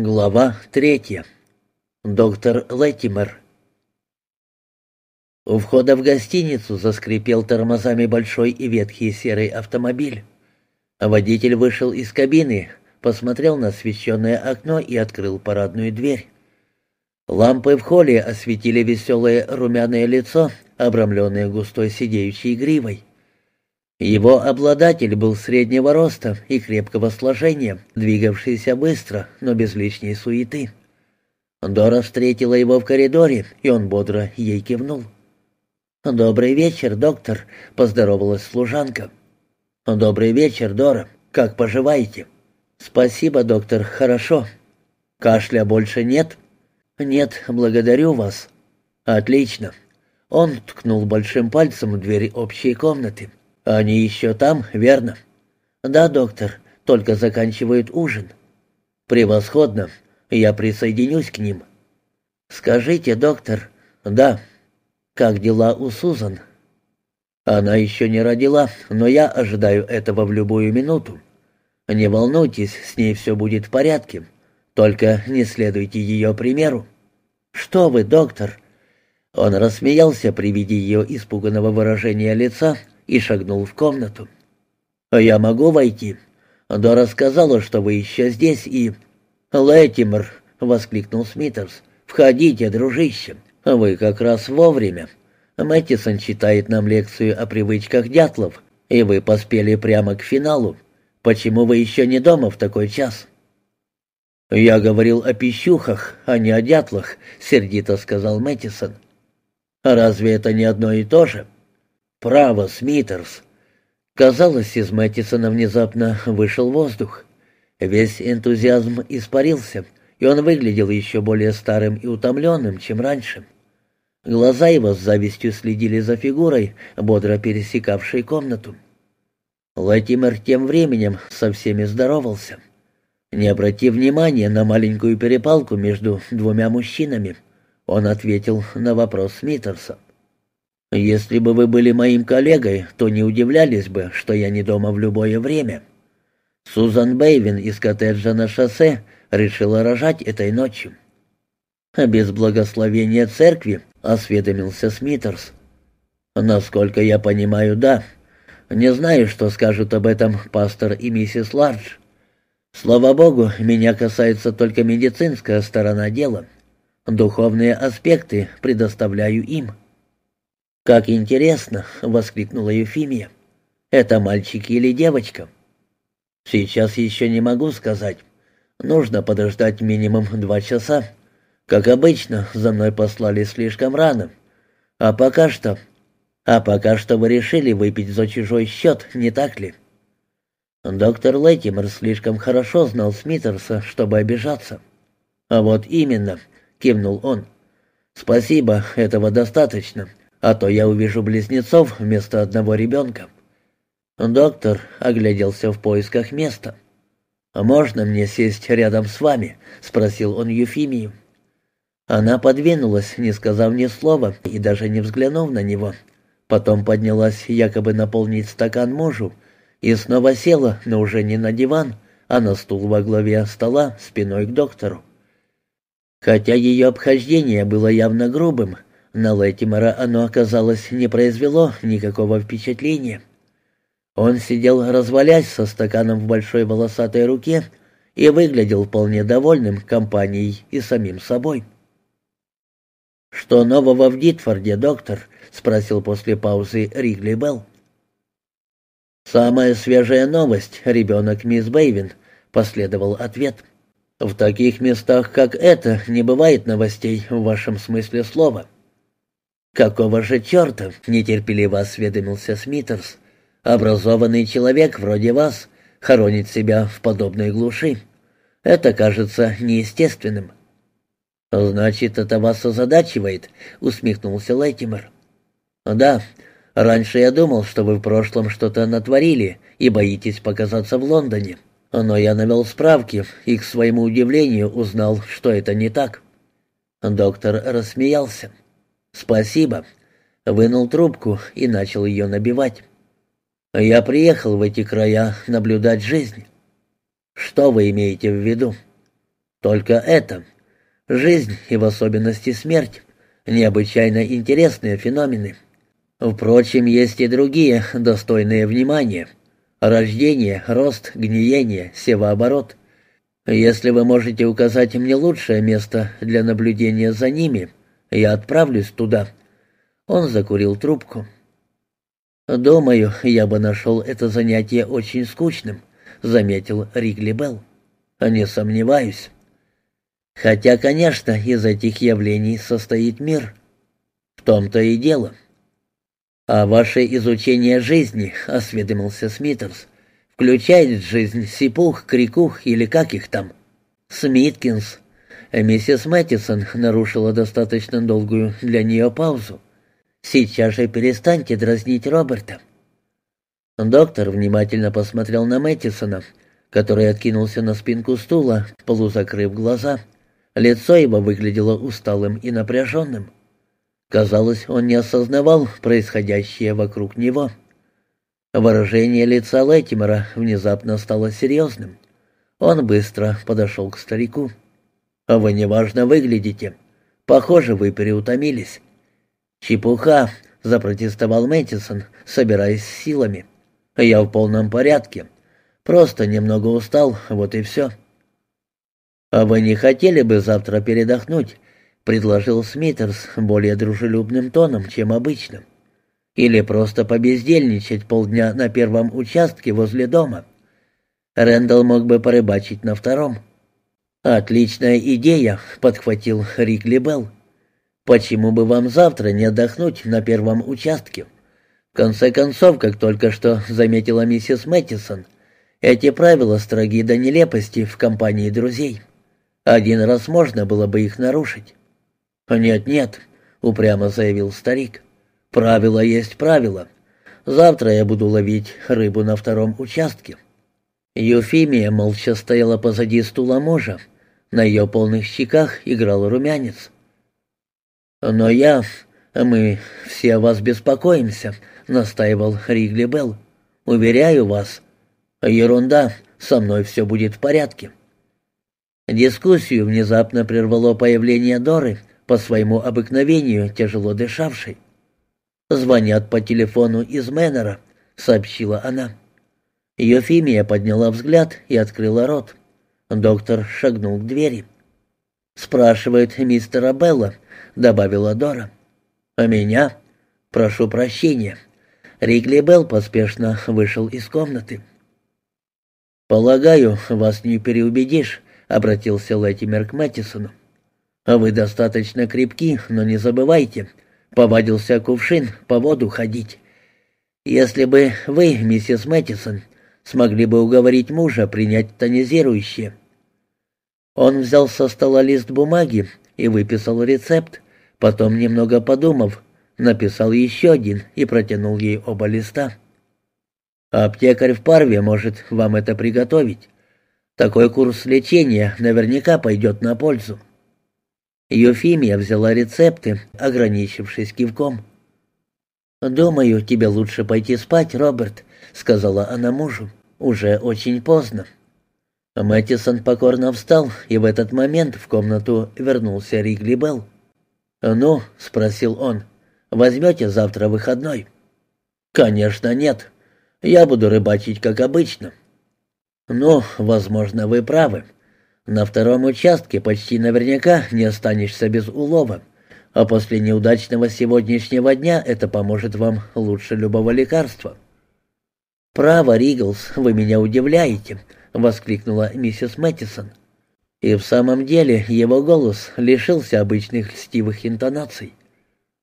Глава третья. Доктор Леттимер. У входа в гостиницу заскрипел тормозами большой и ветхий серый автомобиль. Водитель вышел из кабины, посмотрел на освещенное окно и открыл парадную дверь. Лампы в холле осветили веселое румяное лицо, обрамленное густой сидеющей гривой. Его обладатель был среднего роста и крепкого сложения, двигавшийся быстро, но без лишней суеты. Дора встретила его в коридоре, и он бодро ей кивнул. «Добрый вечер, доктор», — поздоровалась служанка. «Добрый вечер, Дора. Как поживаете?» «Спасибо, доктор, хорошо. Кашля больше нет?» «Нет, благодарю вас». «Отлично». Он ткнул большим пальцем в дверь общей комнаты. «Они еще там, верно?» «Да, доктор, только заканчивают ужин». «Превосходно. Я присоединюсь к ним». «Скажите, доктор...» «Да». «Как дела у Сузан?» «Она еще не родила, но я ожидаю этого в любую минуту. Не волнуйтесь, с ней все будет в порядке. Только не следуйте ее примеру». «Что вы, доктор?» Он рассмеялся при виде ее испуганного выражения лица и шагнул в комнату. «А я могу войти?» Дора сказала, что вы еще здесь и...» «Лэттимер!» — воскликнул Смитерс. «Входите, дружище. Вы как раз вовремя. Мэттисон читает нам лекцию о привычках дятлов, и вы поспели прямо к финалу. Почему вы еще не дома в такой час?» «Я говорил о пищухах, а не о дятлах», — сердито сказал Мэттисон. «Разве это не одно и то же?» «Право, Смитерс!» Казалось, из Мэттисона внезапно вышел воздух. Весь энтузиазм испарился, и он выглядел еще более старым и утомленным, чем раньше. Глаза его с завистью следили за фигурой, бодро пересекавшей комнату. Латимер тем временем со всеми здоровался. Не обратив внимания на маленькую перепалку между двумя мужчинами, он ответил на вопрос Смитерса. Если бы вы были моим коллегой, то не удивлялись бы, что я не дома в любое время. Сузан Бейвин из коттеджа на шоссе решила рожать этой ночью. А без благословения церкви осведомился Смитерс. Насколько я понимаю, да. Не знаю, что скажут об этом пастор и миссис Лардж. Слава богу, меня касается только медицинская сторона дела. Духовные аспекты предоставляю им. «Как интересно!» — воскликнула Ефимия. «Это мальчик или девочка?» «Сейчас еще не могу сказать. Нужно подождать минимум два часа. Как обычно, за мной послали слишком рано. А пока что... А пока что вы решили выпить за чужой счет, не так ли?» Доктор Леттимер слишком хорошо знал Смитерса, чтобы обижаться. «А вот именно», — кивнул он. «Спасибо, этого достаточно а то я увижу близнецов вместо одного ребенка». Доктор огляделся в поисках места. «Можно мне сесть рядом с вами?» — спросил он Юфимию. Она подвинулась, не сказав ни слова и даже не взглянув на него. Потом поднялась якобы наполнить стакан мужу и снова села, но уже не на диван, а на стул во главе стола спиной к доктору. Хотя ее обхождение было явно грубым, на Леттимера оно, оказалось, не произвело никакого впечатления. Он сидел, развалясь со стаканом в большой волосатой руке, и выглядел вполне довольным компанией и самим собой. «Что нового в Дитфорде, доктор?» — спросил после паузы Ригли Белл. «Самая свежая новость, ребенок мисс Бэйвин», — последовал ответ. «В таких местах, как это, не бывает новостей в вашем смысле слова». «Какого же черта?» — нетерпеливо осведомился Смитерс. «Образованный человек вроде вас хоронит себя в подобной глуши. Это кажется неестественным». «Значит, это вас озадачивает?» — усмехнулся Лайтимер. «Да, раньше я думал, что вы в прошлом что-то натворили и боитесь показаться в Лондоне. Но я навел справки и, к своему удивлению, узнал, что это не так». Доктор рассмеялся. «Спасибо». Вынул трубку и начал ее набивать. «Я приехал в эти края наблюдать жизнь». «Что вы имеете в виду?» Только это. Жизнь и в особенности смерть — необычайно интересные феномены. Впрочем, есть и другие, достойные внимания. Рождение, рост, гниение, севооборот. Если вы можете указать мне лучшее место для наблюдения за ними, я отправлюсь туда. Он закурил трубку. «Думаю, я бы нашел это занятие очень скучным», — заметил Ригли Белл. «Не сомневаюсь. Хотя, конечно, из этих явлений состоит мир. В том-то и дело». «А ваше изучение жизни», — осведомился Смитерс, — «включает жизнь Сипух, Крикух или как их там?» «Смиткинс». Миссис Мэттисон нарушила достаточно долгую для нее паузу. Сейчас же перестаньте дразнить Роберта». Доктор внимательно посмотрел на Мэттисона, который откинулся на спинку стула, полузакрыв глаза. Лицо его выглядело усталым и напряженным. Казалось, он не осознавал происходящее вокруг него. Выражение лица Леттимера внезапно стало серьезным. Он быстро подошел к старику. «Вы неважно выглядите. Похоже, вы переутомились. «Чепуха!» — запротестовал Мэттисон, собираясь с силами. «Я в полном порядке. Просто немного устал, вот и все». «А вы не хотели бы завтра передохнуть?» — предложил Смитерс более дружелюбным тоном, чем обычно. «Или просто побездельничать полдня на первом участке возле дома. Рэндалл мог бы порыбачить на втором». «Отличная идея», — подхватил Рикли Белл. Почему бы вам завтра не отдохнуть на первом участке? В конце концов, как только что заметила миссис Мэттисон, эти правила строги до нелепости в компании друзей. Один раз можно было бы их нарушить. «Нет-нет», — упрямо заявил старик, — «правило есть правило. Завтра я буду ловить рыбу на втором участке». Юфимия молча стояла позади стула мужа. На ее полных щеках играл румянец. «Но я... Мы все о вас беспокоимся», — настаивал Ригли Белл. «Уверяю вас. Ерунда, со мной все будет в порядке». Дискуссию внезапно прервало появление Доры, по своему обыкновению тяжело дышавшей. «Звонят по телефону из Мэннера», — сообщила она. Ефимия подняла взгляд и открыла рот. Доктор шагнул к двери. «Спрашивает мистера Белла», добавила Дора. «А меня? Прошу прощения». Ригли Белл поспешно вышел из комнаты. «Полагаю, вас не переубедишь», — обратился Леттимер к Мэттисону. «А вы достаточно крепки, но не забывайте, повадился кувшин по воду ходить. Если бы вы, миссис Мэттисон, смогли бы уговорить мужа принять тонизирующее». Он взял со стола лист бумаги и выписал рецепт, Потом, немного подумав, написал еще один и протянул ей оба листа. «Аптекарь в Парве может вам это приготовить. Такой курс лечения наверняка пойдет на пользу». Юфимия взяла рецепты, ограничившись кивком. «Думаю, тебе лучше пойти спать, Роберт», — сказала она мужу. «Уже очень поздно». Мэттисон покорно встал, и в этот момент в комнату вернулся Ригли Белл. «Ну?» — спросил он. «Возьмете завтра выходной?» «Конечно нет. Я буду рыбачить, как обычно». «Ну, возможно, вы правы. На втором участке почти наверняка не останешься без улова, а после неудачного сегодняшнего дня это поможет вам лучше любого лекарства». «Право, Риглс, вы меня удивляете», — воскликнула миссис Мэттисон. И в самом деле его голос лишился обычных льстивых интонаций.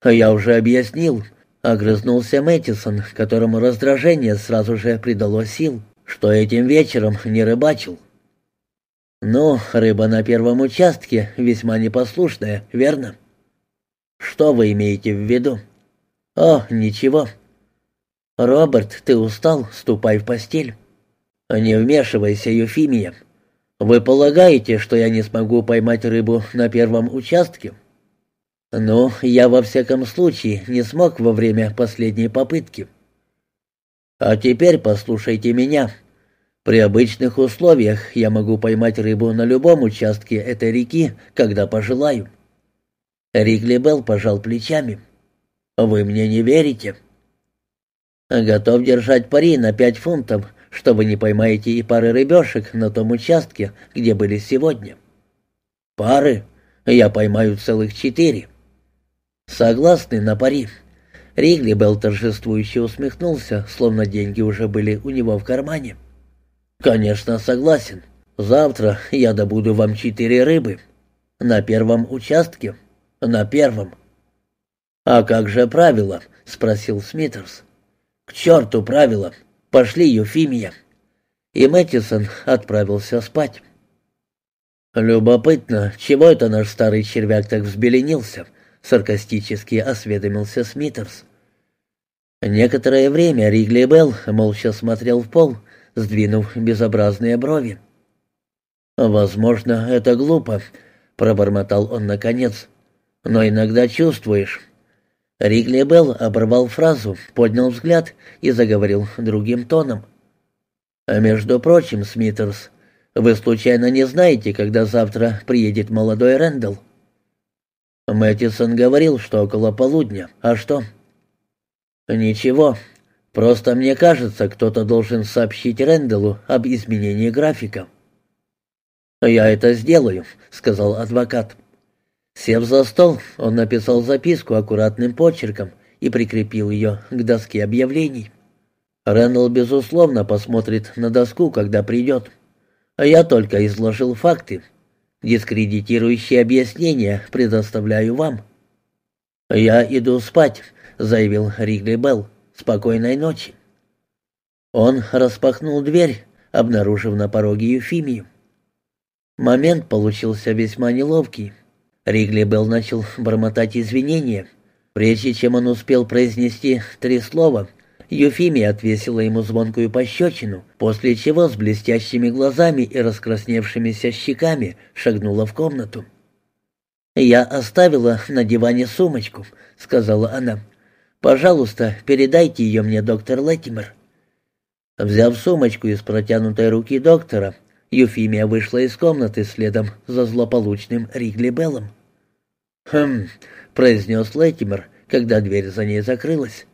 «А «Я уже объяснил», — огрызнулся Мэттисон, которому раздражение сразу же придало сил, что этим вечером не рыбачил. «Ну, рыба на первом участке весьма непослушная, верно?» «Что вы имеете в виду?» «О, ничего». «Роберт, ты устал, ступай в постель». «Не вмешивайся, Юфимия», «Вы полагаете, что я не смогу поймать рыбу на первом участке?» «Ну, я во всяком случае не смог во время последней попытки». «А теперь послушайте меня. При обычных условиях я могу поймать рыбу на любом участке этой реки, когда пожелаю. Ригли Белл пожал плечами. «Вы мне не верите?» «Готов держать пари на пять фунтов, что вы не поймаете и пары рыбешек на том участке, где были сегодня». «Пары? Я поймаю целых четыре». «Согласны на пари?» Ригли Белл торжествующе усмехнулся, словно деньги уже были у него в кармане. «Конечно, согласен. Завтра я добуду вам четыре рыбы. На первом участке?» «На первом». «А как же правила?» — спросил Смитерс. «К черту правила! Пошли, Юфимия!» И Мэттисон отправился спать. «Любопытно, чего это наш старый червяк так взбеленился?» — саркастически осведомился Смитерс. Некоторое время Ригли Белл молча смотрел в пол, сдвинув безобразные брови. «Возможно, это глупо», — пробормотал он наконец но иногда чувствуешь». Ригли Белл оборвал фразу, поднял взгляд и заговорил другим тоном. «А между прочим, Смитерс, вы случайно не знаете, когда завтра приедет молодой Рэндалл?» Мэттисон говорил, что около полудня. А что? «Ничего. Просто мне кажется, кто-то должен сообщить Рэндаллу об изменении графика». «Я это сделаю», — сказал адвокат. Сев за стол, он написал записку аккуратным почерком и прикрепил ее к доске объявлений. Рэндалл, безусловно, посмотрит на доску, когда придет. А я только изложил факты. Дискредитирующие объяснения предоставляю вам. «Я иду спать», — заявил Ригли Белл. «Спокойной ночи». Он распахнул дверь, обнаружив на пороге Ефимию. Момент получился весьма неловкий. Ригли Белл начал бормотать извинения. Прежде чем он успел произнести три слова, Юфимия отвесила ему звонкую пощечину, после чего с блестящими глазами и раскрасневшимися щеками шагнула в комнату. «Я оставила на диване сумочку», — сказала она. «Пожалуйста, передайте ее мне, доктор Леттимер». Взяв сумочку из протянутой руки доктора, Юфимия вышла из комнаты следом за злополучным Ригли Беллом. «Хм», — произнес Леттимер, когда дверь за ней закрылась.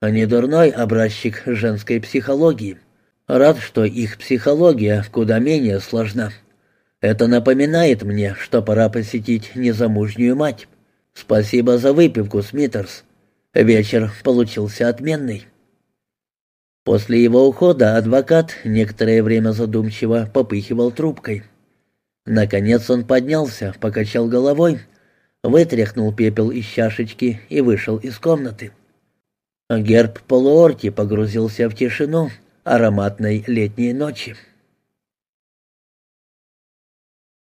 «А не дурной образчик женской психологии. Рад, что их психология куда менее сложна. Это напоминает мне, что пора посетить незамужнюю мать. Спасибо за выпивку, Смитерс. Вечер получился отменный». После его ухода адвокат некоторое время задумчиво попыхивал трубкой. Наконец он поднялся, покачал головой вытряхнул пепел из чашечки и вышел из комнаты. Герб полуорти погрузился в тишину ароматной летней ночи.